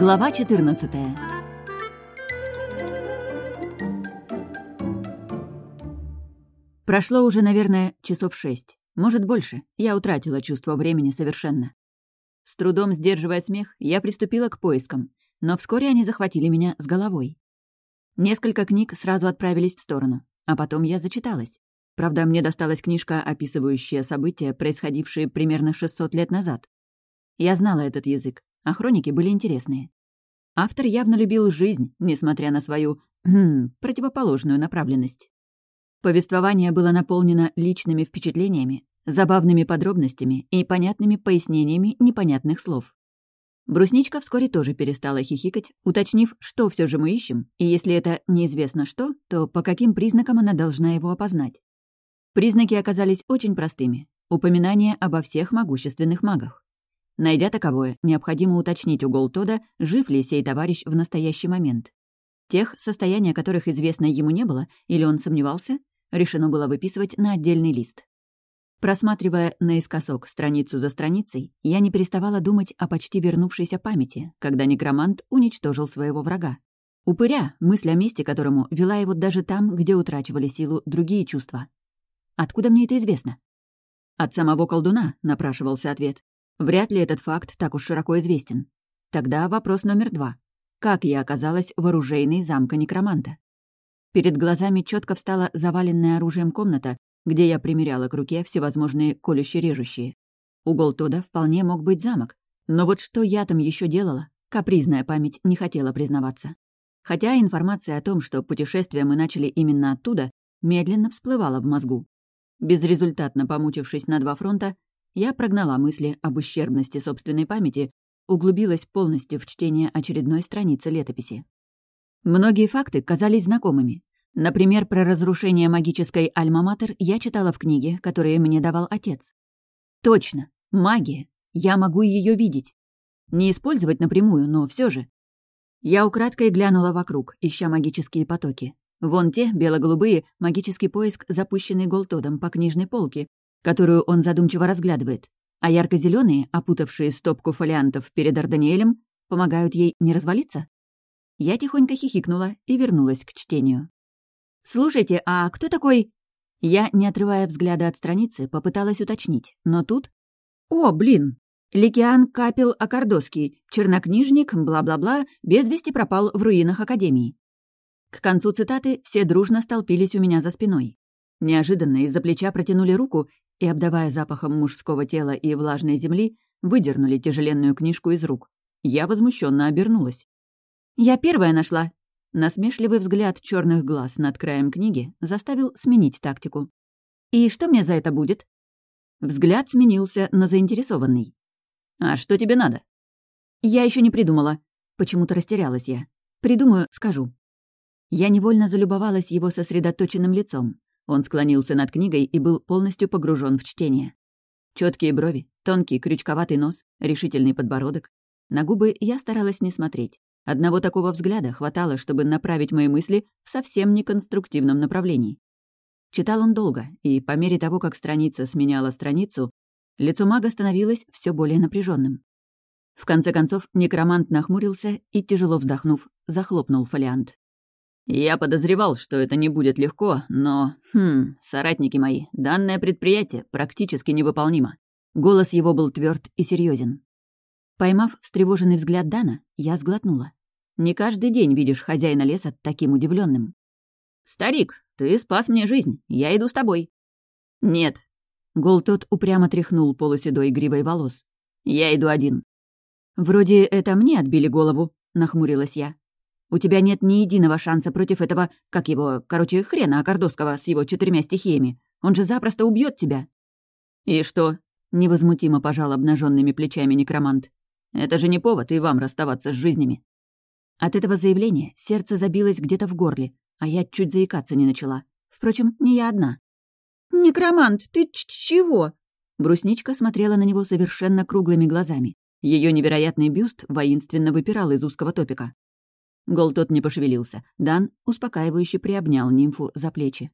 Глава 14 Прошло уже, наверное, часов шесть. Может, больше. Я утратила чувство времени совершенно. С трудом сдерживая смех, я приступила к поискам, но вскоре они захватили меня с головой. Несколько книг сразу отправились в сторону, а потом я зачиталась. Правда, мне досталась книжка, описывающая события, происходившие примерно 600 лет назад. Я знала этот язык, а хроники были интересные. Автор явно любил жизнь, несмотря на свою хм, противоположную направленность. Повествование было наполнено личными впечатлениями, забавными подробностями и понятными пояснениями непонятных слов. Брусничка вскоре тоже перестала хихикать, уточнив, что все же мы ищем, и если это неизвестно что, то по каким признакам она должна его опознать. Признаки оказались очень простыми. Упоминание обо всех могущественных магах. Найдя таковое, необходимо уточнить у Голтода, жив ли сей товарищ в настоящий момент. Тех, состояния которых известно ему не было, или он сомневался, решено было выписывать на отдельный лист. Просматривая наискосок страницу за страницей, я не переставала думать о почти вернувшейся памяти, когда некромант уничтожил своего врага. Упыря, мысль о месте которому вела его даже там, где утрачивали силу другие чувства. Откуда мне это известно? От самого колдуна, напрашивался ответ. Вряд ли этот факт так уж широко известен. Тогда вопрос номер два. Как я оказалась в оружейной замка некроманта? Перед глазами четко встала заваленная оружием комната, где я примеряла к руке всевозможные колюще-режущие. Угол Тода вполне мог быть замок. Но вот что я там еще делала, капризная память не хотела признаваться. Хотя информация о том, что путешествие мы начали именно оттуда, медленно всплывала в мозгу. Безрезультатно помучившись на два фронта, я прогнала мысли об ущербности собственной памяти, углубилась полностью в чтение очередной страницы летописи. Многие факты казались знакомыми. Например, про разрушение магической альма-матер я читала в книге, которые мне давал отец. Точно, магия. Я могу ее видеть. Не использовать напрямую, но все же. Я украдкой глянула вокруг, ища магические потоки. Вон те, бело-голубые, магический поиск, запущенный Голтодом по книжной полке, которую он задумчиво разглядывает, а ярко зеленые опутавшие стопку фолиантов перед Арданиэлем, помогают ей не развалиться? Я тихонько хихикнула и вернулась к чтению. «Слушайте, а кто такой...» Я, не отрывая взгляда от страницы, попыталась уточнить, но тут... «О, блин! Ликиан Капел Акардоский, чернокнижник, бла-бла-бла, без вести пропал в руинах Академии». К концу цитаты все дружно столпились у меня за спиной. Неожиданно из-за плеча протянули руку и, обдавая запахом мужского тела и влажной земли, выдернули тяжеленную книжку из рук. Я возмущенно обернулась. «Я первая нашла!» Насмешливый взгляд черных глаз над краем книги заставил сменить тактику. «И что мне за это будет?» Взгляд сменился на заинтересованный. «А что тебе надо?» «Я еще не придумала». Почему-то растерялась я. «Придумаю, скажу». Я невольно залюбовалась его сосредоточенным лицом. Он склонился над книгой и был полностью погружен в чтение. Четкие брови, тонкий крючковатый нос, решительный подбородок. На губы я старалась не смотреть. Одного такого взгляда хватало, чтобы направить мои мысли в совсем неконструктивном направлении. Читал он долго, и по мере того, как страница сменяла страницу, лицо мага становилось все более напряженным. В конце концов, некромант нахмурился и, тяжело вздохнув, захлопнул фолиант. Я подозревал, что это не будет легко, но... Хм, соратники мои, данное предприятие практически невыполнимо. Голос его был тверд и серьезен. Поймав встревоженный взгляд Дана, я сглотнула. Не каждый день видишь хозяина леса таким удивленным. «Старик, ты спас мне жизнь, я иду с тобой». «Нет». Гол тот упрямо тряхнул полуседой гривой волос. «Я иду один». «Вроде это мне отбили голову», — нахмурилась я. У тебя нет ни единого шанса против этого, как его, короче, хрена Акардовского с его четырьмя стихиями. Он же запросто убьет тебя». «И что?» — невозмутимо пожал обнаженными плечами некромант. «Это же не повод и вам расставаться с жизнями». От этого заявления сердце забилось где-то в горле, а я чуть заикаться не начала. Впрочем, не я одна. «Некромант, ты чего?» Брусничка смотрела на него совершенно круглыми глазами. Ее невероятный бюст воинственно выпирал из узкого топика. Голтот не пошевелился. Дан успокаивающе приобнял нимфу за плечи.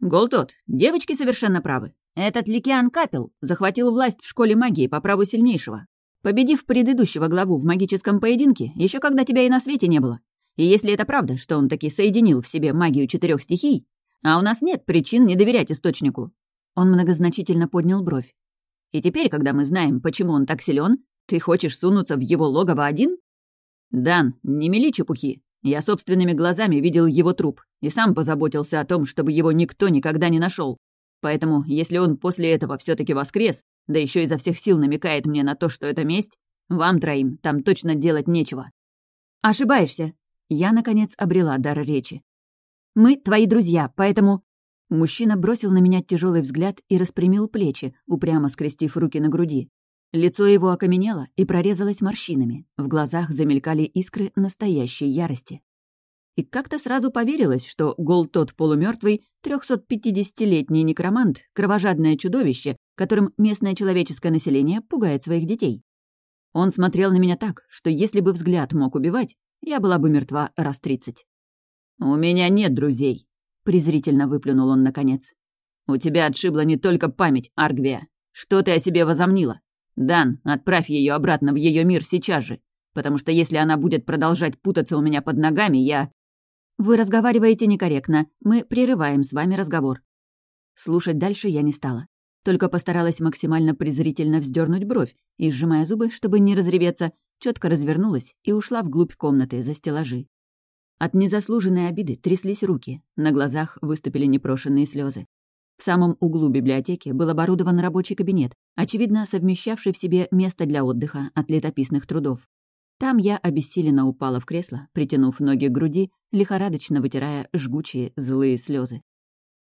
«Голтот, девочки совершенно правы. Этот Ликиан Капел захватил власть в школе магии по праву сильнейшего. победив предыдущего главу в магическом поединке, еще когда тебя и на свете не было. И если это правда, что он таки соединил в себе магию четырех стихий, а у нас нет причин не доверять источнику. Он многозначительно поднял бровь. И теперь, когда мы знаем, почему он так силен, ты хочешь сунуться в его логово один? Дан, не мели чепухи. Я собственными глазами видел его труп и сам позаботился о том, чтобы его никто никогда не нашел. Поэтому, если он после этого все таки воскрес, да еще изо всех сил намекает мне на то, что это месть, вам троим там точно делать нечего. Ошибаешься. Я, наконец, обрела дар речи. Мы твои друзья, поэтому... Мужчина бросил на меня тяжелый взгляд и распрямил плечи, упрямо скрестив руки на груди. Лицо его окаменело и прорезалось морщинами, в глазах замелькали искры настоящей ярости. И как-то сразу поверилось, что гол тот полумертвый 350-летний некромант — кровожадное чудовище, которым местное человеческое население пугает своих детей. Он смотрел на меня так, что если бы взгляд мог убивать, я была бы мертва раз тридцать. «У меня нет друзей», — презрительно выплюнул он наконец. «У тебя отшибла не только память, Аргвия. Что ты о себе возомнила? «Дан, отправь ее обратно в ее мир сейчас же, потому что если она будет продолжать путаться у меня под ногами, я...» «Вы разговариваете некорректно. Мы прерываем с вами разговор». Слушать дальше я не стала. Только постаралась максимально презрительно вздернуть бровь и, сжимая зубы, чтобы не разреветься, четко развернулась и ушла вглубь комнаты за стеллажи. От незаслуженной обиды тряслись руки, на глазах выступили непрошенные слезы. В самом углу библиотеки был оборудован рабочий кабинет, очевидно, совмещавший в себе место для отдыха от летописных трудов. Там я обессиленно упала в кресло, притянув ноги к груди, лихорадочно вытирая жгучие злые слезы.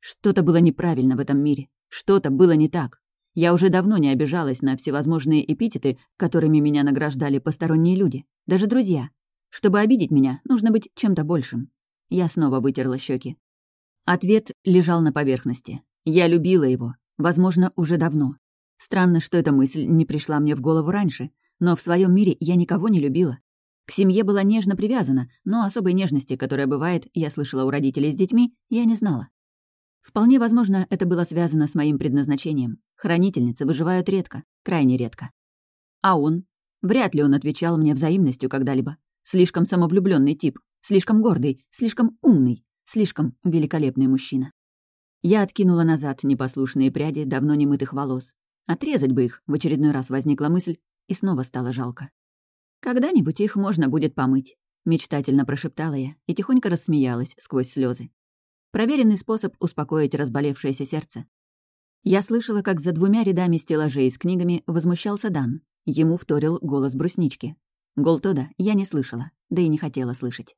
Что-то было неправильно в этом мире, что-то было не так. Я уже давно не обижалась на всевозможные эпитеты, которыми меня награждали посторонние люди, даже друзья. Чтобы обидеть меня, нужно быть чем-то большим. Я снова вытерла щеки. Ответ лежал на поверхности. Я любила его, возможно, уже давно. Странно, что эта мысль не пришла мне в голову раньше, но в своем мире я никого не любила. К семье была нежно привязана, но особой нежности, которая бывает, я слышала у родителей с детьми, я не знала. Вполне возможно, это было связано с моим предназначением. Хранительницы выживают редко, крайне редко. А он? Вряд ли он отвечал мне взаимностью когда-либо. Слишком самовлюбленный тип, слишком гордый, слишком умный, слишком великолепный мужчина. Я откинула назад непослушные пряди давно немытых волос. Отрезать бы их, в очередной раз возникла мысль, и снова стало жалко. «Когда-нибудь их можно будет помыть», — мечтательно прошептала я и тихонько рассмеялась сквозь слезы. Проверенный способ успокоить разболевшееся сердце. Я слышала, как за двумя рядами стеллажей с книгами возмущался Дан. Ему вторил голос бруснички. Голтода я не слышала, да и не хотела слышать.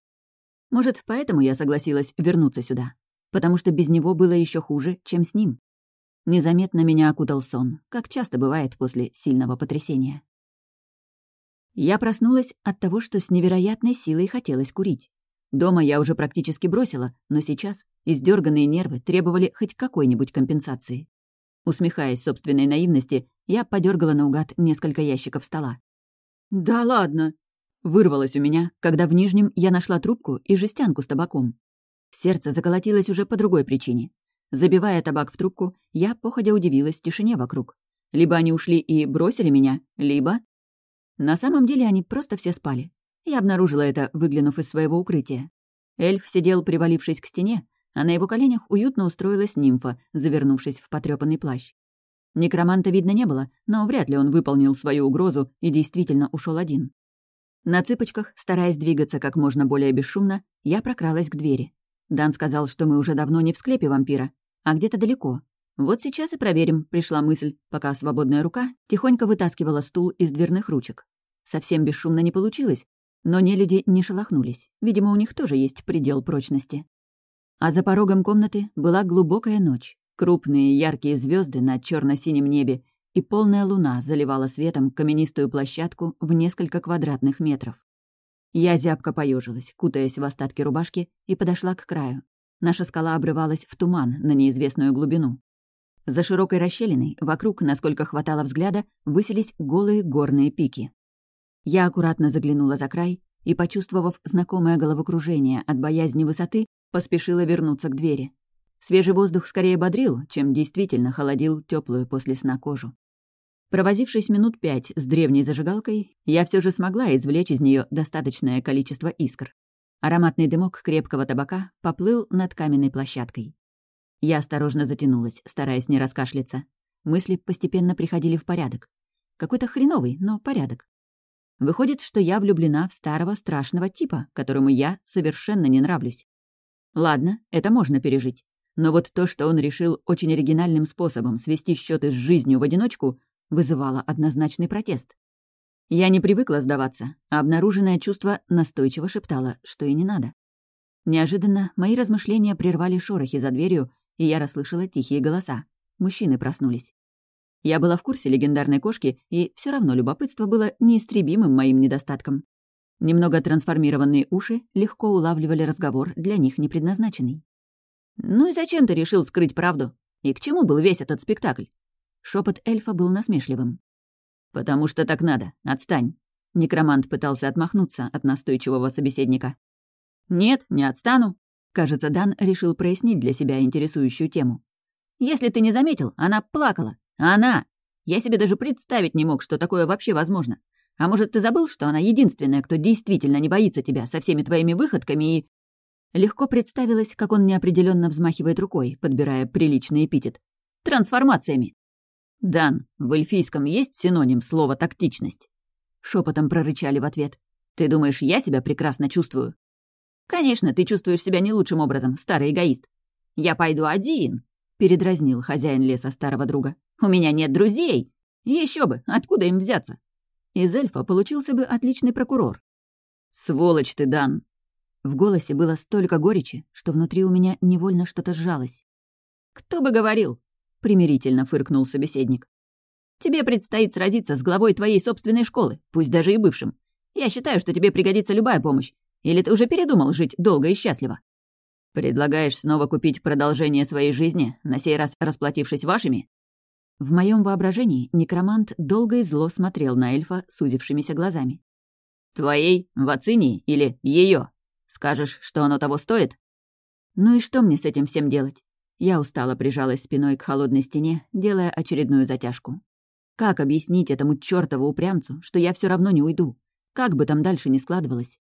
Может, поэтому я согласилась вернуться сюда, потому что без него было еще хуже, чем с ним. Незаметно меня окутал сон, как часто бывает после сильного потрясения. Я проснулась от того, что с невероятной силой хотелось курить. Дома я уже практически бросила, но сейчас издерганные нервы требовали хоть какой-нибудь компенсации. Усмехаясь собственной наивности, я подергала наугад несколько ящиков стола. «Да ладно!» — вырвалось у меня, когда в нижнем я нашла трубку и жестянку с табаком. Сердце заколотилось уже по другой причине. Забивая табак в трубку, я походя удивилась тишине вокруг. Либо они ушли и бросили меня, либо... На самом деле они просто все спали. Я обнаружила это, выглянув из своего укрытия. Эльф сидел, привалившись к стене, а на его коленях уютно устроилась нимфа, завернувшись в потрёпанный плащ. Некроманта видно не было, но вряд ли он выполнил свою угрозу и действительно ушел один. На цыпочках, стараясь двигаться как можно более бесшумно, я прокралась к двери. Дан сказал, что мы уже давно не в склепе вампира, а где-то далеко. Вот сейчас и проверим, пришла мысль, пока свободная рука тихонько вытаскивала стул из дверных ручек. Совсем бесшумно не получилось, но нелюди не шелохнулись. Видимо, у них тоже есть предел прочности. А за порогом комнаты была глубокая ночь. Крупные яркие звезды на черно синем небе и полная луна заливала светом каменистую площадку в несколько квадратных метров. Я зябко поежилась, кутаясь в остатки рубашки, и подошла к краю. Наша скала обрывалась в туман на неизвестную глубину. За широкой расщелиной, вокруг, насколько хватало взгляда, высились голые горные пики. Я аккуратно заглянула за край и, почувствовав знакомое головокружение от боязни высоты, поспешила вернуться к двери. Свежий воздух скорее бодрил, чем действительно холодил теплую после сна кожу. Провозившись минут пять с древней зажигалкой, я все же смогла извлечь из нее достаточное количество искр. Ароматный дымок крепкого табака поплыл над каменной площадкой. Я осторожно затянулась, стараясь не раскашляться. Мысли постепенно приходили в порядок. Какой-то хреновый, но порядок. Выходит, что я влюблена в старого страшного типа, которому я совершенно не нравлюсь. Ладно, это можно пережить. Но вот то, что он решил очень оригинальным способом свести счеты с жизнью в одиночку, вызывало однозначный протест. Я не привыкла сдаваться, а обнаруженное чувство настойчиво шептало, что и не надо. Неожиданно мои размышления прервали шорохи за дверью, и я расслышала тихие голоса. Мужчины проснулись. Я была в курсе легендарной кошки, и все равно любопытство было неистребимым моим недостатком. Немного трансформированные уши легко улавливали разговор, для них не предназначенный. «Ну и зачем ты решил скрыть правду? И к чему был весь этот спектакль?» Шепот эльфа был насмешливым. «Потому что так надо. Отстань». Некромант пытался отмахнуться от настойчивого собеседника. «Нет, не отстану». Кажется, Дан решил прояснить для себя интересующую тему. «Если ты не заметил, она плакала. Она! Я себе даже представить не мог, что такое вообще возможно. А может, ты забыл, что она единственная, кто действительно не боится тебя со всеми твоими выходками и...» Легко представилось, как он неопределенно взмахивает рукой, подбирая приличный эпитет. «Трансформациями!» «Дан, в эльфийском есть синоним слова «тактичность»?» Шепотом прорычали в ответ. «Ты думаешь, я себя прекрасно чувствую?» «Конечно, ты чувствуешь себя не лучшим образом, старый эгоист. Я пойду один», — передразнил хозяин леса старого друга. «У меня нет друзей. Еще бы, откуда им взяться?» Из эльфа получился бы отличный прокурор. «Сволочь ты, Дан!» В голосе было столько горечи, что внутри у меня невольно что-то сжалось. «Кто бы говорил? Примирительно фыркнул собеседник. «Тебе предстоит сразиться с главой твоей собственной школы, пусть даже и бывшим. Я считаю, что тебе пригодится любая помощь. Или ты уже передумал жить долго и счастливо?» «Предлагаешь снова купить продолжение своей жизни, на сей раз расплатившись вашими?» В моем воображении некромант долго и зло смотрел на эльфа сузившимися глазами. «Твоей, Вацинии или ее? Скажешь, что оно того стоит?» «Ну и что мне с этим всем делать? Я устало прижалась спиной к холодной стене, делая очередную затяжку. Как объяснить этому чёртову упрямцу, что я все равно не уйду? Как бы там дальше ни складывалось?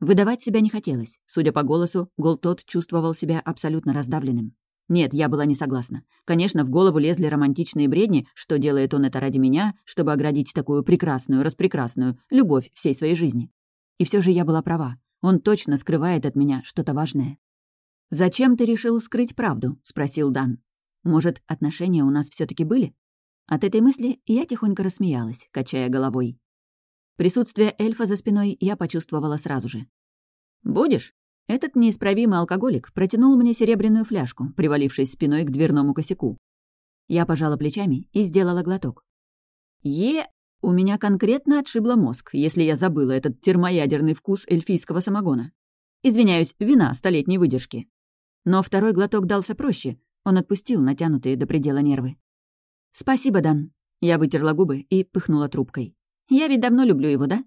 Выдавать себя не хотелось. Судя по голосу, Голтот чувствовал себя абсолютно раздавленным. Нет, я была не согласна. Конечно, в голову лезли романтичные бредни, что делает он это ради меня, чтобы оградить такую прекрасную, распрекрасную любовь всей своей жизни. И все же я была права. Он точно скрывает от меня что-то важное. «Зачем ты решил скрыть правду?» — спросил Дан. «Может, отношения у нас все таки были?» От этой мысли я тихонько рассмеялась, качая головой. Присутствие эльфа за спиной я почувствовала сразу же. «Будешь?» Этот неисправимый алкоголик протянул мне серебряную фляжку, привалившись спиной к дверному косяку. Я пожала плечами и сделала глоток. «Е...» У меня конкретно отшибло мозг, если я забыла этот термоядерный вкус эльфийского самогона. Извиняюсь, вина столетней выдержки. Но второй глоток дался проще. Он отпустил натянутые до предела нервы. «Спасибо, Дан». Я вытерла губы и пыхнула трубкой. «Я ведь давно люблю его, да?»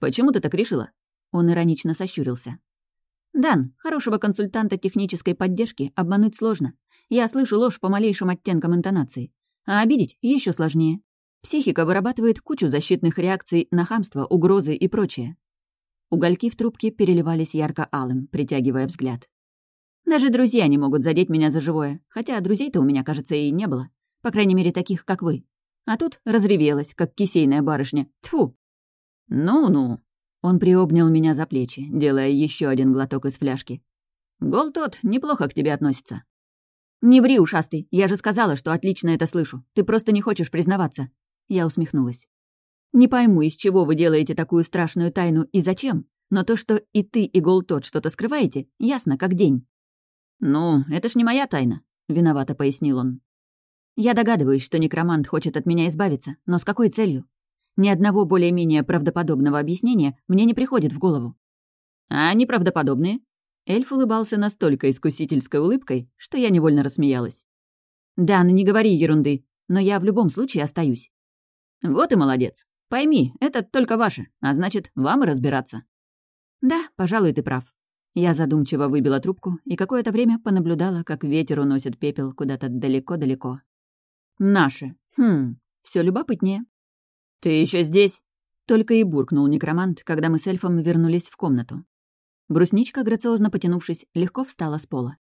«Почему ты так решила?» Он иронично сощурился. «Дан, хорошего консультанта технической поддержки обмануть сложно. Я слышу ложь по малейшим оттенкам интонации. А обидеть еще сложнее. Психика вырабатывает кучу защитных реакций на хамство, угрозы и прочее. Угольки в трубке переливались ярко-алым, притягивая взгляд. Даже друзья не могут задеть меня за живое, хотя друзей-то у меня, кажется, и не было. По крайней мере, таких, как вы. А тут разревелась, как кисейная барышня. Тьфу! Ну-ну. Он приобнял меня за плечи, делая еще один глоток из фляжки. Гол тот неплохо к тебе относится. «Не ври, ушастый, я же сказала, что отлично это слышу. Ты просто не хочешь признаваться». Я усмехнулась. «Не пойму, из чего вы делаете такую страшную тайну и зачем, но то, что и ты, и Гол тот что-то скрываете, ясно как день. «Ну, это ж не моя тайна», — виновато пояснил он. «Я догадываюсь, что некромант хочет от меня избавиться, но с какой целью? Ни одного более-менее правдоподобного объяснения мне не приходит в голову». «А они правдоподобные?» Эльф улыбался настолько искусительской улыбкой, что я невольно рассмеялась. «Да, ну не говори ерунды, но я в любом случае остаюсь». «Вот и молодец. Пойми, это только ваше, а значит, вам и разбираться». «Да, пожалуй, ты прав. Я задумчиво выбила трубку и какое-то время понаблюдала, как ветер уносит пепел куда-то далеко-далеко. «Наши. Хм. Все любопытнее. «Ты еще здесь?» Только и буркнул некромант, когда мы с эльфом вернулись в комнату. Брусничка, грациозно потянувшись, легко встала с пола.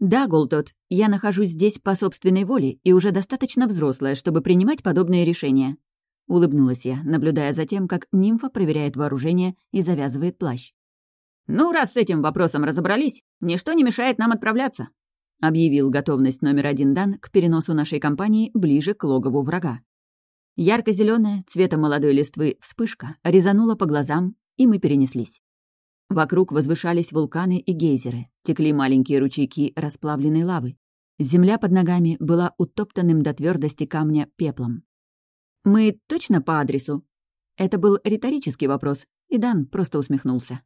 «Да, Голтот, я нахожусь здесь по собственной воле и уже достаточно взрослая, чтобы принимать подобные решения», — улыбнулась я, наблюдая за тем, как нимфа проверяет вооружение и завязывает плащ. «Ну, раз с этим вопросом разобрались, ничто не мешает нам отправляться», — объявил готовность номер один Дан к переносу нашей компании ближе к логову врага. ярко зеленая цвета молодой листвы вспышка резанула по глазам, и мы перенеслись. Вокруг возвышались вулканы и гейзеры, текли маленькие ручейки расплавленной лавы. Земля под ногами была утоптанным до твердости камня пеплом. «Мы точно по адресу?» Это был риторический вопрос, и Дан просто усмехнулся.